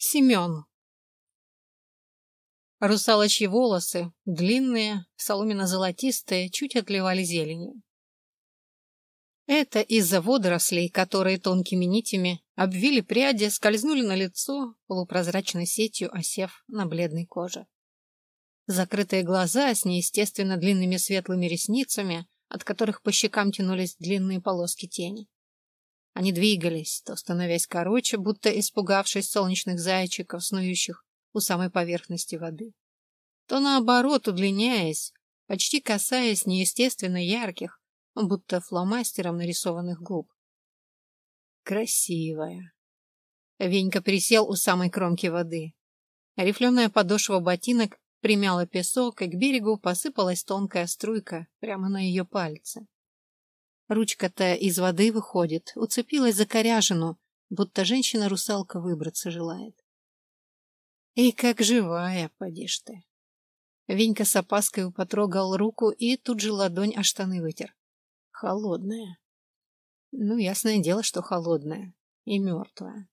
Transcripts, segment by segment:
Семен. Русалочьи волосы, длинные, соломенно-золотистые, чуть отливали зеленью. Это из-за водорослей, которые тонкими нитями обвили пряди, скользнули на лицо, полупрозрачной сетью осев на бледной коже. Закрытые глаза с неестественно длинными светлыми ресницами, от которых по щекам тянулись длинные полоски тени. Они двигались, то становясь короче, будто испугавшись солнечных зайчиков, снующих у самой поверхности воды, то наоборот, удлиняясь, почти касаясь неестественно ярких, будто фломастером нарисованных губ. Красивая. Венька присел у самой кромки воды. Рифленая подошва ботинок примяла песок, и к берегу посыпалась тонкая струйка прямо на ее пальцы. Ручка-то из воды выходит, уцепилась за коряжину, будто женщина-русалка выбраться желает. И как живая, подишь ты. Венька с опаской потрогал руку и тут же ладонь о штаны вытер. Холодная. Ну, ясное дело, что холодная. И мертвая.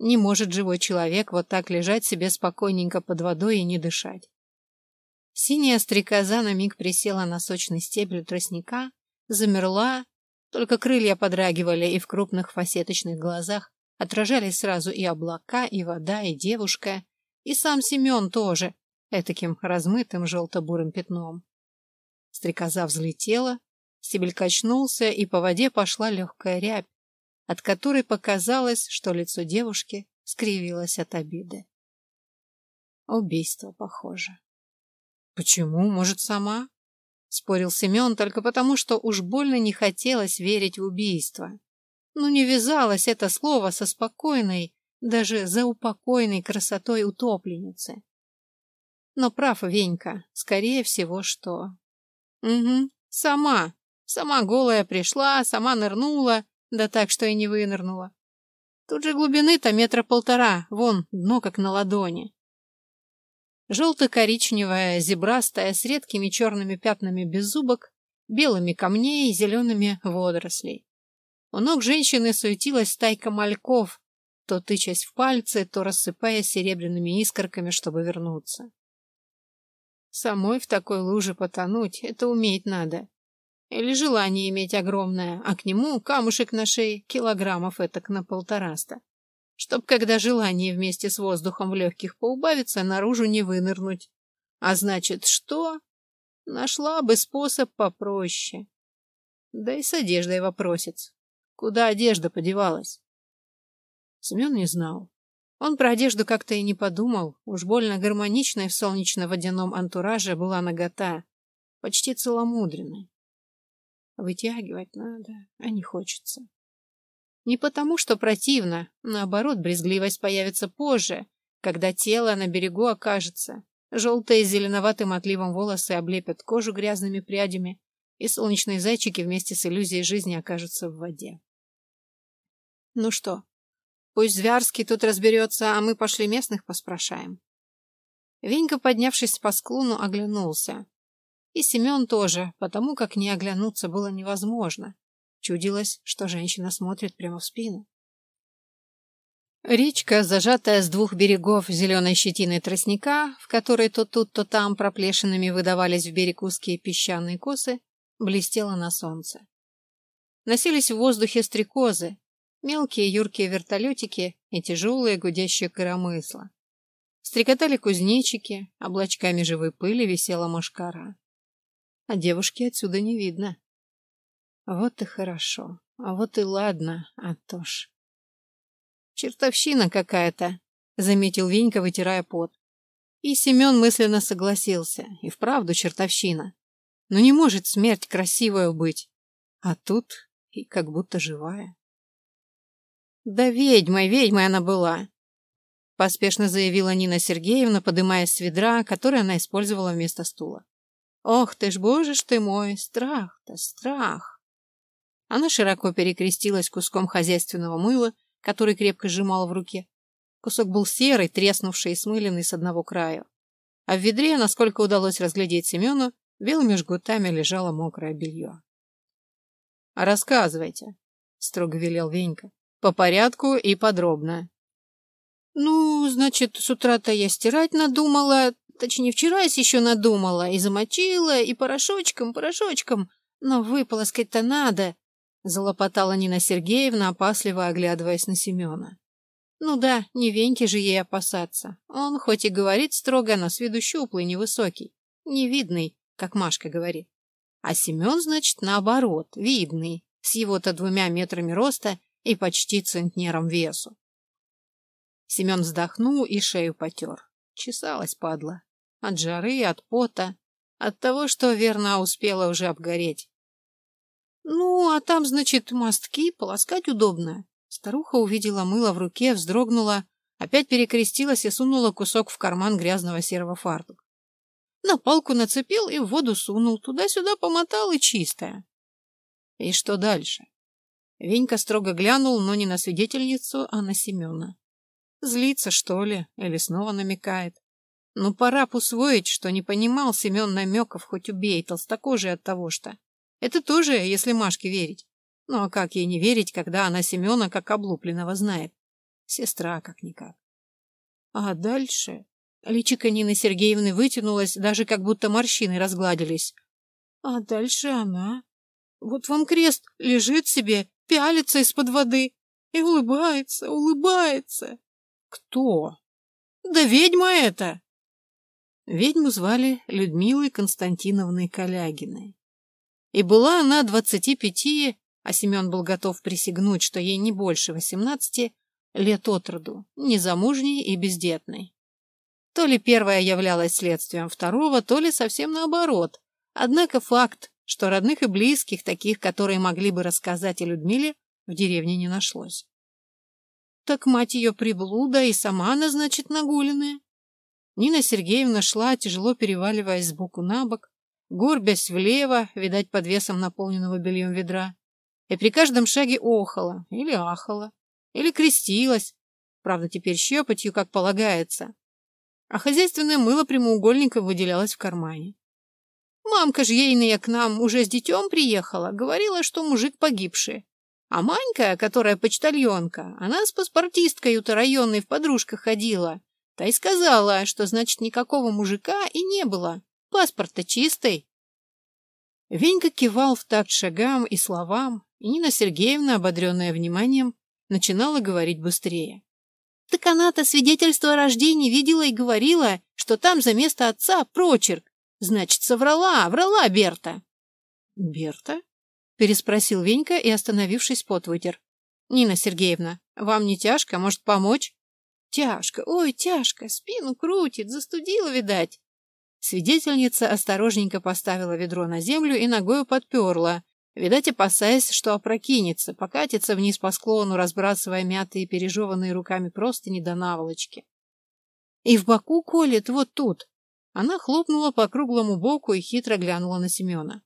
Не может живой человек вот так лежать себе спокойненько под водой и не дышать. Синяя стрекоза на миг присела на сочный стебель тростника замерла, только крылья подрагивали, и в крупных фасеточных глазах отражались сразу и облака, и вода, и девушка, и сам Семен тоже, этаким размытым желто-бурым пятном. Стрекоза взлетела, стебель качнулся, и по воде пошла легкая рябь, от которой показалось, что лицо девушки скривилось от обиды. Убийство, похоже. Почему? Может, сама? Спорил Семен только потому, что уж больно не хотелось верить в убийство. Ну, не вязалось это слово со спокойной, даже заупокойной красотой утопленницы. Но прав Венька, скорее всего, что... Угу, сама, сама голая пришла, сама нырнула, да так, что и не вынырнула. Тут же глубины-то метра полтора, вон, дно как на ладони. Желто-коричневая, зебрастая, с редкими черными пятнами беззубок, белыми камней и зелеными водорослей. У ног женщины суетилась стайка мальков, то тычась в пальцы, то рассыпаясь серебряными искорками, чтобы вернуться. Самой в такой луже потонуть — это уметь надо. Или желание иметь огромное, а к нему камушек на шее килограммов этак на полтораста чтоб, когда желание вместе с воздухом в легких поубавится, наружу не вынырнуть. А значит, что? Нашла бы способ попроще. Да и с одеждой вопросец. Куда одежда подевалась? Семен не знал. Он про одежду как-то и не подумал. Уж больно гармоничной в солнечно-водяном антураже была нагота. Почти целомудренной. Вытягивать надо, а не хочется. Не потому, что противно, наоборот, брезгливость появится позже, когда тело на берегу окажется. Желтые зеленоватым отливом волосы облепят кожу грязными прядями, и солнечные зайчики вместе с иллюзией жизни окажутся в воде. Ну что, пусть Звярский тут разберется, а мы пошли местных поспрашаем. Венька, поднявшись по склону, оглянулся. И Семен тоже, потому как не оглянуться было невозможно. Чудилось, что женщина смотрит прямо в спину. Речка, зажатая с двух берегов зеленой щетиной тростника, в которой то тут, то там проплешинами выдавались в берег узкие песчаные косы, блестела на солнце. Носились в воздухе стрекозы, мелкие юркие вертолетики и тяжелые гудящие коромысла. Стрекотали кузнечики, облачками живой пыли висела мошкара. А девушки отсюда не видно. Вот и хорошо. А вот и ладно, а. Чертовщина какая-то, заметил Венька, вытирая пот. И Семен мысленно согласился. И вправду чертовщина. Но не может смерть красивая быть. А тут и как будто живая. Да ведьмой, ведьмой она была. Поспешно заявила Нина Сергеевна, подымаясь с ведра, которое она использовала вместо стула. Ох ты ж, боже ж ты мой, страх-то, страх. Она широко перекрестилась куском хозяйственного мыла, который крепко сжимала в руке. Кусок был серый, треснувший и смыленный с одного края. А в ведре, насколько удалось разглядеть Семену, белыми жгутами лежало мокрое белье. «Рассказывайте», — строго велел Венька, — «по порядку и подробно». Ну, значит, с утра-то я стирать надумала, точнее, вчера еще надумала, и замочила, и порошочком, порошочком, но выполоскать-то надо, — залопотала Нина Сергеевна, опасливо оглядываясь на Семена. Ну да, не Веньки же ей опасаться. Он хоть и говорит строго, но с виду щуплый, невысокий, невидный, как Машка говорит. А Семен, значит, наоборот, видный, с его-то двумя метрами роста и почти центнером весу. Семен вздохнул и шею потер. Чесалась падла. От жары, от пота, от того, что верно успела уже обгореть. Ну, а там, значит, мостки, полоскать удобно. Старуха увидела мыло в руке, вздрогнула, опять перекрестилась и сунула кусок в карман грязного серого фартука. На палку нацепил и в воду сунул, туда-сюда помотал и чистая. И что дальше? Венька строго глянул, но не на свидетельницу, а на Семена. Злится, что ли, или снова намекает. Ну, пора б усвоить, что не понимал Семен намеков, хоть убей, толстокожий от того что. Это тоже, если Машке верить. Ну, а как ей не верить, когда она Семена как облупленного знает? Сестра как-никак. А дальше... Личико Нины Сергеевны вытянулось, даже как будто морщины разгладились. А дальше она... Вот вам крест лежит себе, пялится из-под воды и улыбается, улыбается. Кто? Да ведьма это! Ведьму звали Людмилой Константиновной Калягиной. И была она двадцати пяти, а Семен был готов присягнуть, что ей не больше восемнадцати, лет от роду, незамужней и бездетной. То ли первая являлась следствием второго, то ли совсем наоборот. Однако факт, что родных и близких, таких, которые могли бы рассказать о Людмиле, в деревне не нашлось. Так мать ее приблуда и сама она, значит, нагуленная. Нина Сергеевна шла, тяжело переваливаясь сбоку на бок, горбясь влево, видать, под весом наполненного бельем ведра, и при каждом шаге охала или ахала, или крестилась, правда, теперь щепотью, как полагается, а хозяйственное мыло прямоугольником выделялось в кармане. Мамка ж ейная к нам уже с детем приехала, говорила, что мужик погибший. А Манька, которая почтальонка, она с паспортисткой-то районной в подружках ходила. Та и сказала, что, значит, никакого мужика и не было. Паспорт-то чистый. Венька кивал в такт шагам и словам, и Нина Сергеевна, ободренная вниманием, начинала говорить быстрее. Так она-то свидетельство о рождении видела и говорила, что там за место отца прочерк. Значит, соврала, врала Берта. Берта? Переспросил Венька и, остановившись, пот вытер. Нина Сергеевна, вам не тяжко? Может, помочь? Тяжко, ой, тяжко, спину крутит, застудила, видать. Свидетельница осторожненько поставила ведро на землю и ногою подперла, видать, опасаясь, что опрокинется, покатится вниз по склону, разбрасывая мятые, пережеванные руками простыни до наволочки. И в боку колет вот тут. Она хлопнула по круглому боку и хитро глянула на Семена.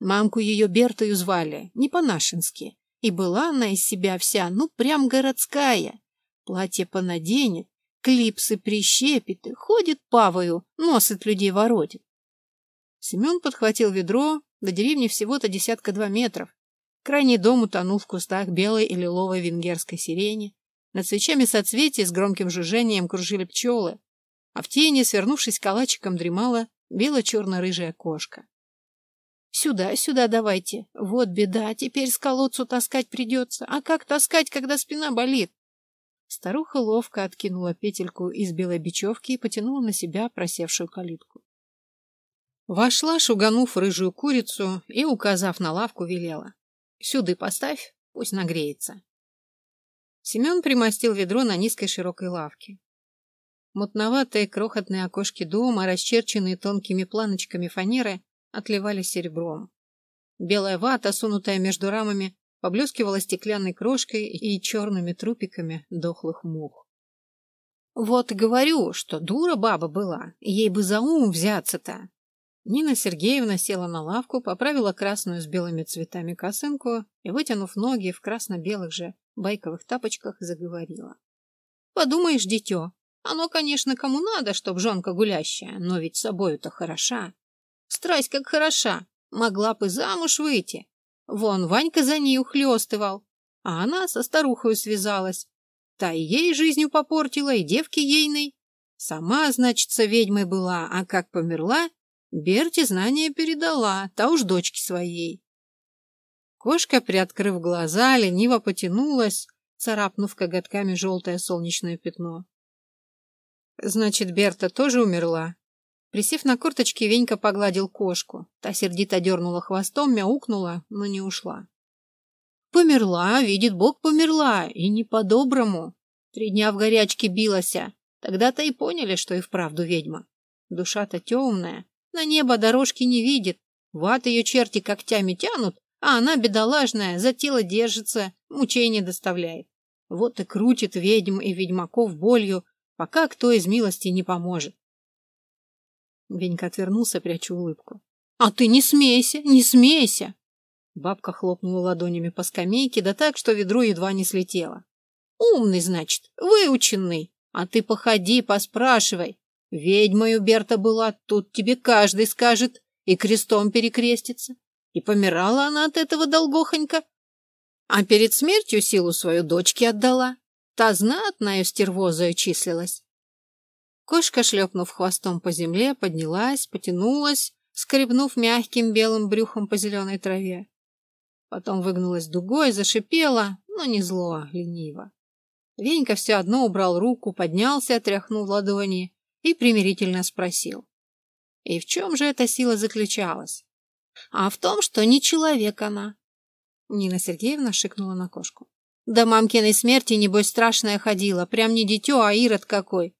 Мамку ее Бертою звали, не по-нашенски, и была она из себя вся, ну, прям городская. Платье понаденет, клипсы прищепит и ходит павою, носит людей воротит. Семен подхватил ведро, до деревни всего-то десятка-два метров. Крайний дом утонул в кустах белой и лиловой венгерской сирени. Над свечами соцветий с громким жужжением кружили пчелы а в тени, свернувшись калачиком, дремала бело-черно-рыжая кошка. «Сюда, сюда давайте. Вот беда, теперь с колодцу таскать придется. А как таскать, когда спина болит?» Старуха ловко откинула петельку из белой бечевки и потянула на себя просевшую калитку. Вошла, шуганув рыжую курицу и, указав на лавку, велела. «Сюды поставь, пусть нагреется». Семен примостил ведро на низкой широкой лавке. Мутноватые крохотные окошки дома, расчерченные тонкими планочками фанеры, отливали серебром. Белая вата, сунутая между рамами, поблескивала стеклянной крошкой и черными трупиками дохлых мух. Вот говорю, что дура баба была, ей бы за ум взяться-то. Нина Сергеевна села на лавку, поправила красную с белыми цветами косынку и, вытянув ноги в красно-белых же байковых тапочках, заговорила. Подумаешь, дитё, оно, конечно, кому надо, чтоб жонка гулящая, но ведь собою-то хороша. Страсть как хороша, могла бы замуж выйти. Вон Ванька за ней ухлёстывал, а она со старухой связалась. Та и ей жизнью попортила, и девки ейной. Сама, значится, ведьмой была, а как померла, Берти знания передала, та уж дочке своей. Кошка, приоткрыв глаза, лениво потянулась, царапнув коготками желтое солнечное пятно. Значит, Берта тоже умерла? Присев на корточки, Венька погладил кошку. Та сердито дернула хвостом, мяукнула, но не ушла. Померла, видит Бог, померла, и не по-доброму. Три дня в горячке билася. Тогда-то и поняли, что и вправду ведьма. Душа-то темная, на небо дорожки не видит. В ад ее черти когтями тянут, а она, бедолажная, за тело держится, мучения доставляет. Вот и крутит ведьм и ведьмаков болью, пока кто из милости не поможет. Венька отвернулся, пряча улыбку. — А ты не смейся, не смейся! Бабка хлопнула ладонями по скамейке, да так, что ведро едва не слетело. — Умный, значит, выученный. А ты походи, поспрашивай. Ведьмою Берта была, тут тебе каждый скажет, и крестом перекрестится. И помирала она от этого долгохонька. А перед смертью силу свою дочке отдала. Та знатная стервозою числилась. Кошка, шлепнув хвостом по земле, поднялась, потянулась, скребнув мягким белым брюхом по зеленой траве. Потом выгнулась дугой, зашипела, но не зло, а лениво. Венька все одно убрал руку, поднялся, отряхнув ладони и примирительно спросил. И в чем же эта сила заключалась? А в том, что не человек она. Нина Сергеевна шикнула на кошку. До мамкиной смерти, небось, страшная ходила, прям не дитё, а ирод какой.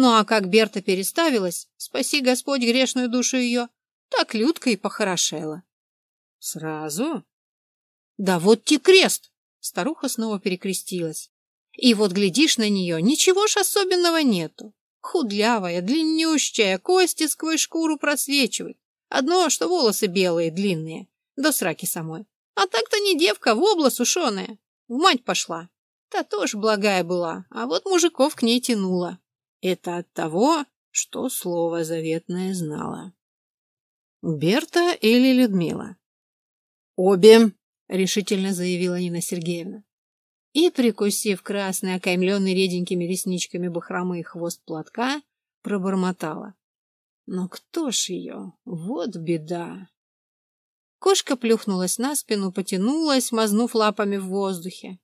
Ну а как Берта переставилась, спаси Господь грешную душу ее, так Людка и похорошела. Сразу? Да вот те крест! Старуха снова перекрестилась. И вот глядишь на нее, ничего ж особенного нету. Худлявая, длиннющая, кости сквозь шкуру просвечивают. Одно, что волосы белые, длинные, до сраки самой. А так-то не девка, вобла сушеная. В мать пошла. Та тоже благая была, а вот мужиков к ней тянула. Это от того, что слово заветное знала. Берта или Людмила? Обе, решительно заявила Нина Сергеевна. И, прикусив красный, окаймленный реденькими ресничками бахромы хвост платка, пробормотала. Но кто ж ее? Вот беда. Кошка плюхнулась на спину, потянулась, мазнув лапами в воздухе.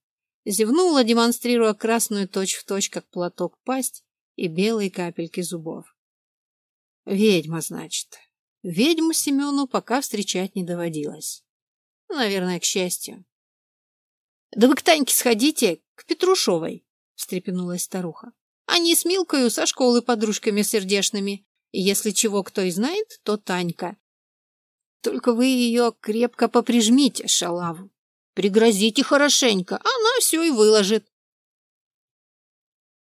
Зевнула, демонстрируя красную точь-в-точь, точь, как платок, пасть и белые капельки зубов. Ведьма, значит. Ведьму Семену пока встречать не доводилось. Наверное, к счастью. — Да вы к Таньке сходите, к Петрушовой, — встрепенулась старуха. — Они с Милкою со школы подружками сердешными. Если чего кто и знает, то Танька. Только вы ее крепко поприжмите, шалаву. Пригрозите хорошенько, она все и выложит.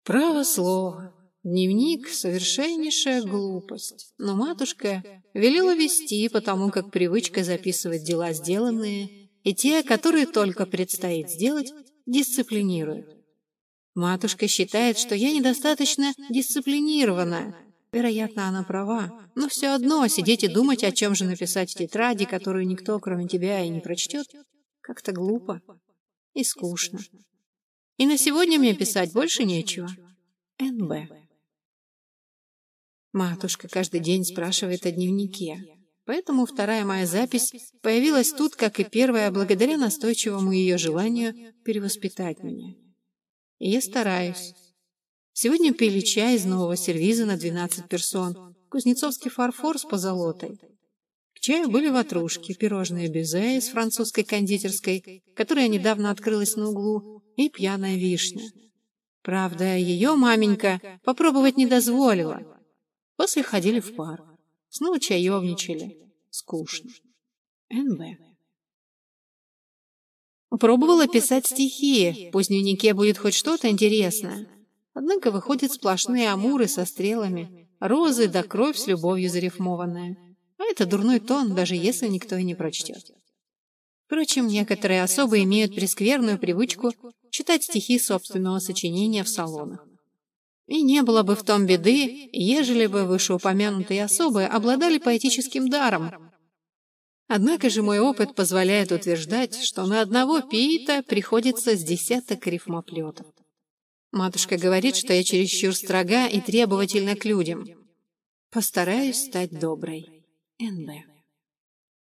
Право слово. Дневник — совершеннейшая глупость. Но матушка велела вести, потому как привычка записывать дела сделанные, и те, которые только предстоит сделать, дисциплинирует. Матушка считает, что я недостаточно дисциплинирована, Вероятно, она права, но все одно сидеть и думать, о чем же написать в тетради, которую никто, кроме тебя, и не прочтет, как-то глупо и скучно. И на сегодня мне писать больше нечего. НБ. Матушка каждый день спрашивает о дневнике, поэтому вторая моя запись появилась тут, как и первая, благодаря настойчивому ее желанию перевоспитать меня. И я стараюсь. Сегодня пили чай из нового сервиза на 12 персон, кузнецовский фарфор с позолотой. К чаю были ватрушки, пирожные безе из французской кондитерской, которая недавно открылась на углу, и пьяная вишня. Правда, ее маменька попробовать не дозволила. После ходили в парк. Снова чаевничали. Скучно. НБ. Пробовала писать стихи. Пусть в дневнике будет хоть что-то интересное. Однако выходят сплошные амуры со стрелами, розы да кровь с любовью зарифмованная. А это дурной тон, даже если никто и не прочтет. Впрочем, некоторые особо имеют прескверную привычку читать стихи собственного сочинения в салонах. И не было бы в том беды, ежели бы вышеупомянутые особы обладали поэтическим даром. Однако же мой опыт позволяет утверждать, что на одного пиита приходится с десяток рифмоплетов. Матушка говорит, что я чересчур строга и требовательна к людям. Постараюсь стать доброй. Н.Б.